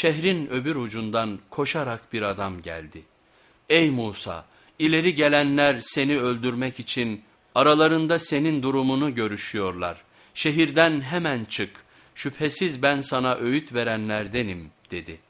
şehrin öbür ucundan koşarak bir adam geldi. Ey Musa ileri gelenler seni öldürmek için aralarında senin durumunu görüşüyorlar. Şehirden hemen çık şüphesiz ben sana öğüt verenlerdenim dedi.''